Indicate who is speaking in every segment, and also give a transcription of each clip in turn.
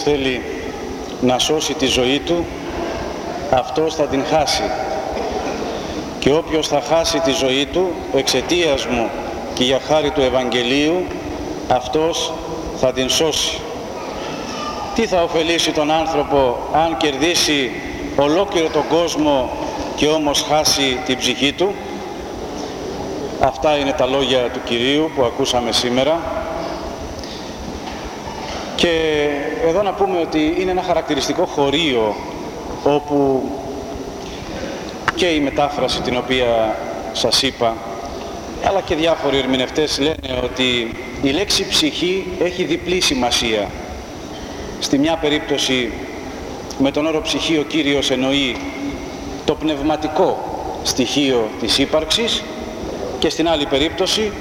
Speaker 1: όποιος θέλει να σώσει τη ζωή του, αυτός θα την χάσει. Και όποιος θα χάσει τη ζωή του εξαιτίας μου και για χάρη του Ευαγγελίου, αυτός θα την σώσει. Τι θα ωφελήσει τον άνθρωπο αν κερδίσει ολόκληρο τον κόσμο και όμως χάσει την ψυχή του; Αυτά είναι τα λόγια του Κυρίου που ακούσαμε σήμερα. Και εδώ να πούμε ότι είναι ένα χαρακτηριστικό χωρίο όπου και η μετάφραση την οποία σας είπα αλλά και διάφοροι ερμηνευτές λένε ότι η λέξη ψυχή έχει διπλή σημασία. Στη μια περίπτωση με τον όρο ψυχή ο Κύριος εννοεί το πνευματικό στοιχείο της ύπαρξης και στην άλλη περίπτωση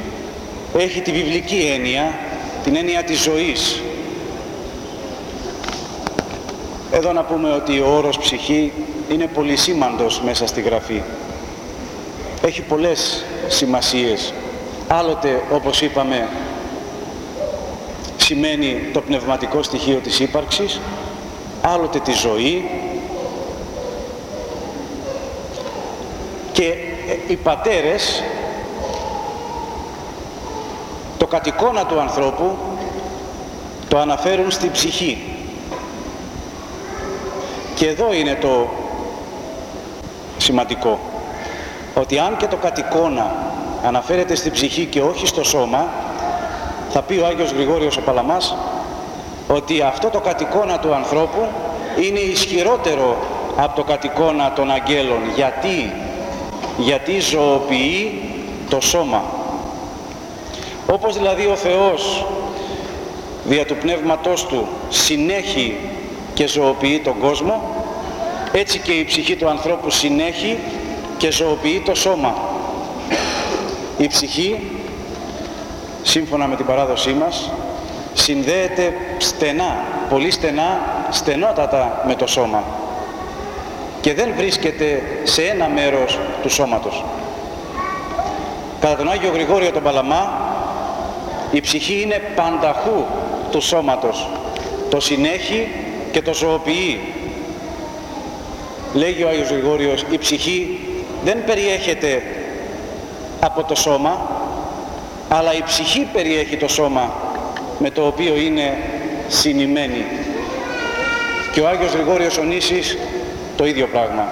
Speaker 1: έχει τη βιβλική έννοια, την έννοια της ζωής. Εδώ να πούμε ότι ο όρος ψυχή είναι πολύ σήμαντος μέσα στη Γραφή. Έχει πολλές σημασίες. Άλλοτε, όπως είπαμε, σημαίνει το πνευματικό στοιχείο της ύπαρξης, άλλοτε τη ζωή και ε, οι πατέρες το κατοικώνα του ανθρώπου το αναφέρουν στην ψυχή και εδώ είναι το σημαντικό ότι αν και το κατοικώνα αναφέρεται στην ψυχή και όχι στο σώμα θα πει ο Άγιος Γρηγόριος ο Παλαμάς ότι αυτό το κατοικώνα του ανθρώπου είναι ισχυρότερο από το κατοικώνα των αγγέλων. Γιατί, γιατί ζωοποιεί το σώμα. Όπως δηλαδή ο Θεός δια του πνεύματός του συνέχει και ζωοποιεί τον κόσμο, έτσι και η ψυχή του ανθρώπου συνέχει και ζωοποιεί το σώμα. Η ψυχή, σύμφωνα με την παράδοσή μας, συνδέεται στενά, πολύ στενά, στενότατα με το σώμα και δεν βρίσκεται σε ένα μέρος του σώματος. Κατά τον Άγιο Γρηγόριο τον Παλαμά, η ψυχή είναι πανταχού του σώματος. Το συνέχει και το ζωοποιεί. Λέγει ο Άγιος Γρηγόριος, η ψυχή δεν περιέχεται από το σώμα, αλλά η ψυχή περιέχει το σώμα με το οποίο είναι συνημένη. Και ο Άγιος Γρηγόριος Ονήσης το ίδιο πράγμα.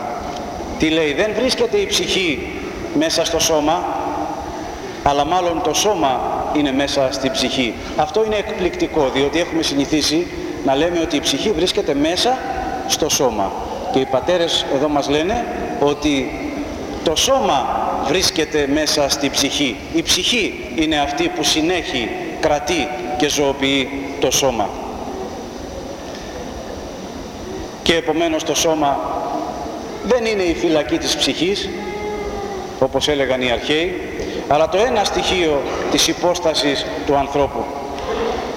Speaker 1: Τι λέει, δεν βρίσκεται η ψυχή μέσα στο σώμα, αλλά μάλλον το σώμα είναι μέσα στην ψυχή. Αυτό είναι εκπληκτικό, διότι έχουμε συνηθίσει να λέμε ότι η ψυχή βρίσκεται μέσα στο σώμα. Και οι πατέρες εδώ μας λένε ότι το σώμα βρίσκεται μέσα στην ψυχή. Η ψυχή είναι αυτή που συνέχει, κρατεί και ζωοποιεί το σώμα. Και επομένως το σώμα δεν είναι η φυλακή της ψυχής, όπως έλεγαν οι αρχαίοι, αλλά το ένα στοιχείο της υπόστασης του ανθρώπου.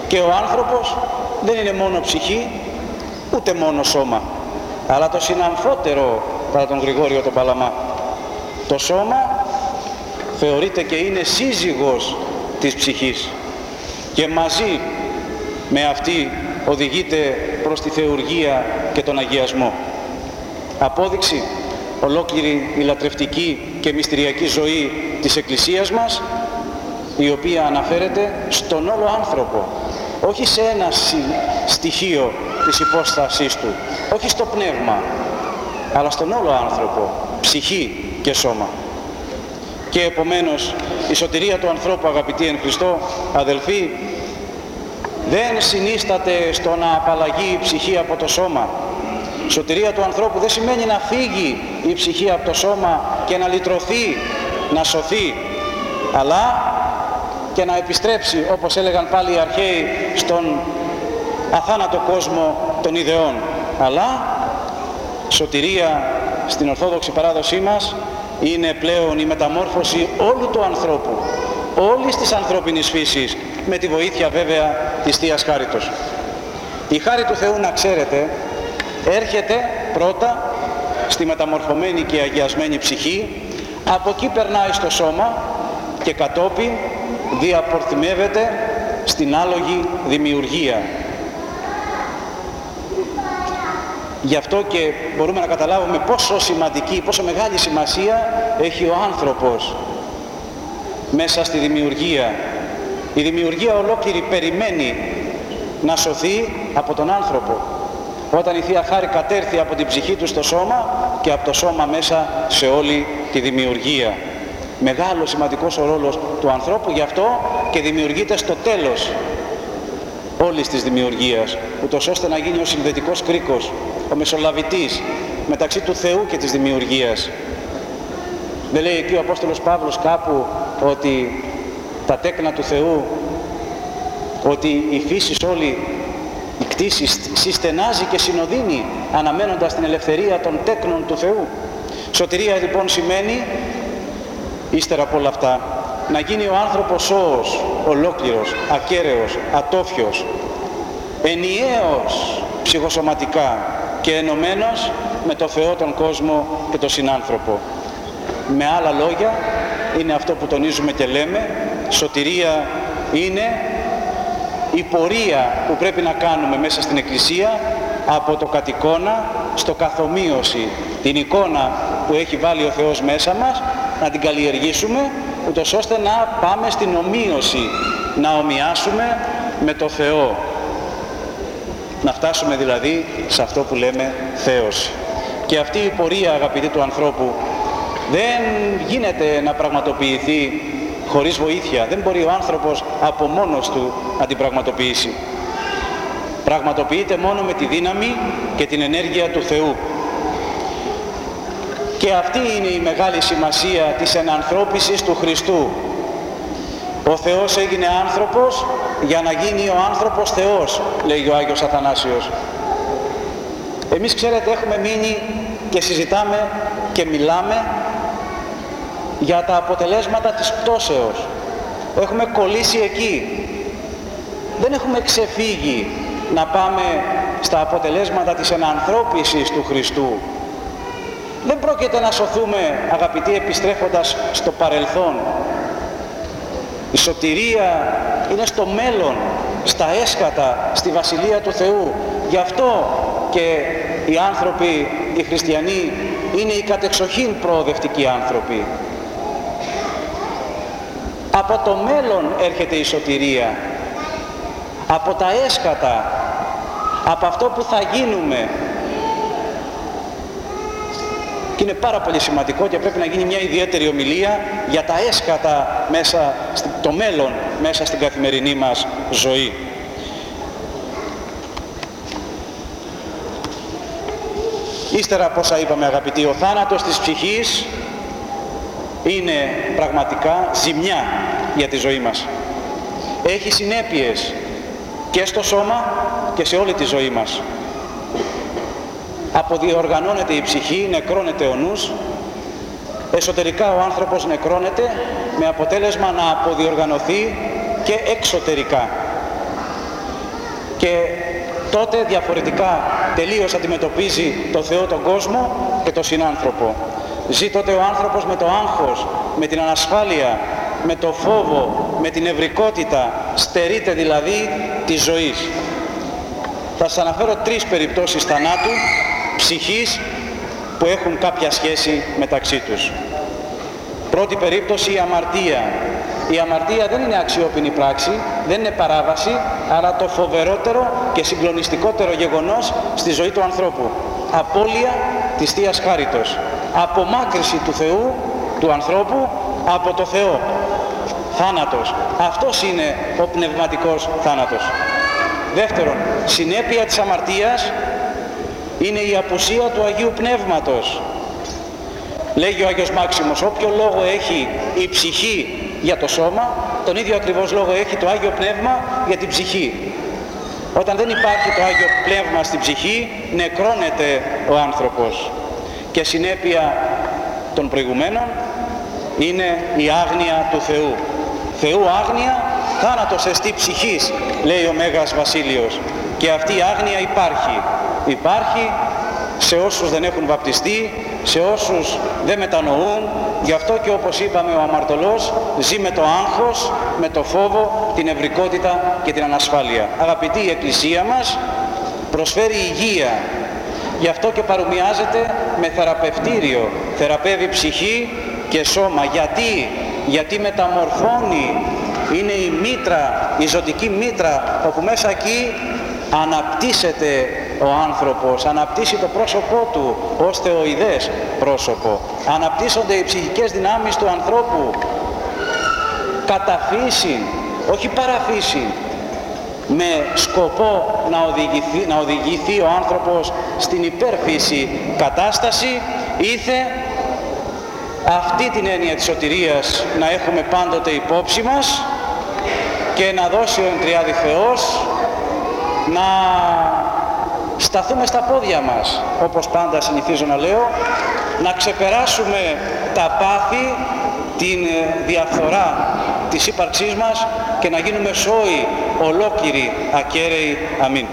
Speaker 1: Και ο άνθρωπος δεν είναι μόνο ψυχή, ούτε μόνο σώμα, αλλά το συναμφότερο κατά τον Γρηγόριο τον Παλαμά. Το σώμα θεωρείται και είναι σύζυγος της ψυχής και μαζί με αυτή οδηγείται προς τη θεουργία και τον αγιασμό. Απόδειξη ολόκληρη η λατρευτική και μυστηριακή ζωή της Εκκλησίας μας η οποία αναφέρεται στον όλο άνθρωπο όχι σε ένα στοιχείο της υπόστασής του. Όχι στο πνεύμα αλλά στον όλο άνθρωπο ψυχή και σώμα. Και επομένως η σωτηρία του ανθρώπου αγαπητοί εν Χριστώ αδελφοί δεν συνίσταται στο να απαλλαγεί η ψυχή από το σώμα. Σωτηρία του ανθρώπου δεν σημαίνει να φύγει η ψυχή από το σώμα και να λυτρωθεί, να σωθεί αλλά και να επιστρέψει όπως έλεγαν πάλι οι αρχαίοι στον αθάνατο κόσμο των ιδεών αλλά σωτηρία στην Ορθόδοξη παράδοσή μας είναι πλέον η μεταμόρφωση όλου του ανθρώπου, όλης της ανθρώπινης φύσης, με τη βοήθεια βέβαια της Θείας Χάριτος. Η χάρη του Θεού να ξέρετε έρχεται πρώτα στη μεταμορφωμένη και αγιασμένη ψυχή, από εκεί περνάει στο σώμα και κατόπιν διαπορθυμεύεται στην άλογη δημιουργία. Γι' αυτό και μπορούμε να καταλάβουμε πόσο σημαντική, πόσο μεγάλη σημασία έχει ο άνθρωπος μέσα στη δημιουργία. Η δημιουργία ολόκληρη περιμένει να σωθεί από τον άνθρωπο. Όταν η Θεία Χάρη κατέρθει από την ψυχή του στο σώμα και από το σώμα μέσα σε όλη τη δημιουργία. Μεγάλος σημαντικός ο ρόλος του ανθρώπου, γι' αυτό και δημιουργείται στο τέλος όλης της δημιουργίας, ούτως ώστε να γίνει ο συνδετικός κρίκος, ο μεσολαβητής μεταξύ του Θεού και της δημιουργίας. Δεν λέει εκεί ο Απόστολος Παύλος κάπου ότι τα τέκνα του Θεού, ότι η φύση όλη, η κτήση συστενάζει και συνοδύνει αναμένοντας την ελευθερία των τέκνων του Θεού. Σωτηρία λοιπόν σημαίνει, ύστερα από όλα αυτά, να γίνει ο άνθρωπος σώος, ολόκληρος, ακέραιος, ατόφιος, ενιαίος ψυχοσωματικά και ενωμένος με το Θεό, τον κόσμο και τον συνάνθρωπο. Με άλλα λόγια, είναι αυτό που τονίζουμε και λέμε, σωτηρία είναι η πορεία που πρέπει να κάνουμε μέσα στην Εκκλησία από το κατοικώνα στο καθομοίωση, την εικόνα που έχει βάλει ο Θεός μέσα μας, να την καλλιεργήσουμε, ούτως ώστε να πάμε στην ομοίωση, να ομοιάσουμε με το Θεό. Να φτάσουμε δηλαδή σε αυτό που λέμε Θεός. Και αυτή η πορεία αγαπητοί του ανθρώπου δεν γίνεται να πραγματοποιηθεί χωρίς βοήθεια. Δεν μπορεί ο άνθρωπος από μόνος του να την πραγματοποιήσει. Πραγματοποιείται μόνο με τη δύναμη και την ενέργεια του Θεού. Και αυτή είναι η μεγάλη σημασία της ενανθρώπισης του Χριστού. Ο Θεός έγινε άνθρωπος για να γίνει ο άνθρωπος Θεός, λέει ο Άγιος Αθανάσιος. Εμείς ξέρετε έχουμε μείνει και συζητάμε και μιλάμε για τα αποτελέσματα της πτώσεως. Έχουμε κολλήσει εκεί. Δεν έχουμε ξεφύγει να πάμε στα αποτελέσματα της ενανθρώπισης του Χριστού. Δεν πρόκειται να σωθούμε αγαπητοί επιστρέφοντας στο παρελθόν. Η σωτηρία είναι στο μέλλον, στα έσκατα, στη Βασιλεία του Θεού. Γι' αυτό και οι άνθρωποι, οι χριστιανοί, είναι οι κατεξοχήν προοδευτικοί άνθρωποι. Από το μέλλον έρχεται η σωτηρία. Από τα έσκατα. Από αυτό που θα γίνουμε. Και είναι πάρα πολύ σημαντικό και πρέπει να γίνει μια ιδιαίτερη ομιλία για τα έσκατα μέσα, το μέλλον μέσα στην καθημερινή μας ζωή. Ύστερα από όσα είπαμε αγαπητοί, ο θάνατος της ψυχής είναι πραγματικά ζημιά για τη ζωή μας. Έχει συνέπειες και στο σώμα και σε όλη τη ζωή μας. Αποδιοργανώνεται η ψυχή, νεκρώνεται ο νους, εσωτερικά ο άνθρωπος νεκρώνεται με αποτέλεσμα να αποδιοργανωθεί και εξωτερικά. Και τότε διαφορετικά τελείως αντιμετωπίζει το Θεό τον κόσμο και τον συνάνθρωπο. Ζει τότε ο άνθρωπος με το άγχος, με την ανασφάλεια, με το φόβο, με την ευρικότητα, στερείται δηλαδή της ζωής. Θα σας αναφέρω τρεις περιπτώσεις θανάτου, ψυχής, που έχουν κάποια σχέση μεταξύ τους. Πρώτη περίπτωση η αμαρτία. Η αμαρτία δεν είναι αξιόπινη πράξη, δεν είναι παράβαση, αλλά το φοβερότερο και συγκλονιστικότερο γεγονός στη ζωή του ανθρώπου. Απόλυα της Θείας Χάριτος απομάκρυση του Θεού, του ανθρώπου, από το Θεό. Θάνατος. Αυτός είναι ο πνευματικός θάνατος. Δεύτερον, συνέπεια της αμαρτίας είναι η απουσία του Αγίου Πνεύματος. Λέγει ο Άγιος Μάξιμος, όποιο λόγο έχει η ψυχή για το σώμα, τον ίδιο ακριβώς λόγο έχει το Άγιο Πνεύμα για την ψυχή. Όταν δεν υπάρχει το Άγιο Πνεύμα στην ψυχή, νεκρώνεται ο άνθρωπος και συνέπεια των προηγουμένων είναι η άγνοια του Θεού. Θεού άγνοια, θάνατος εστί ψυχής, λέει ο Μέγας Βασίλειος. Και αυτή η άγνοια υπάρχει. Υπάρχει σε όσους δεν έχουν βαπτιστεί, σε όσους δεν μετανοούν. Γι' αυτό και όπως είπαμε ο αμαρτωλός ζει με το άγχος, με το φόβο, την ευρικότητα και την ανασφάλεια. Αγαπητή η Εκκλησία μας προσφέρει υγεία Γι' αυτό και παρομοιάζεται με θεραπευτήριο. Θεραπεύει ψυχή και σώμα. Γιατί, γιατί μεταμορφώνει, είναι η μήτρα, η ζωτική μήτρα, όπου μέσα εκεί αναπτύσσεται ο άνθρωπος, αναπτύσσει το πρόσωπό του ως θεοειδές πρόσωπο. Αναπτύσσονται οι ψυχικές δυνάμεις του ανθρώπου κατά φύση, όχι παραφύση, με σκοπό να οδηγηθεί, να οδηγηθεί ο άνθρωπος στην υπερφύση κατάσταση, ήθε αυτή την έννοια της σωτηρίας να έχουμε πάντοτε υπόψη μας και να δώσει ο Εντριάδη Θεός να σταθούμε στα πόδια μας, όπως πάντα συνηθίζω να λέω, να ξεπεράσουμε τα πάθη, την διαφθορά της ύπαρξής μας και να γίνουμε σώοι ολόκληροι ακέραιοι. Αμήν.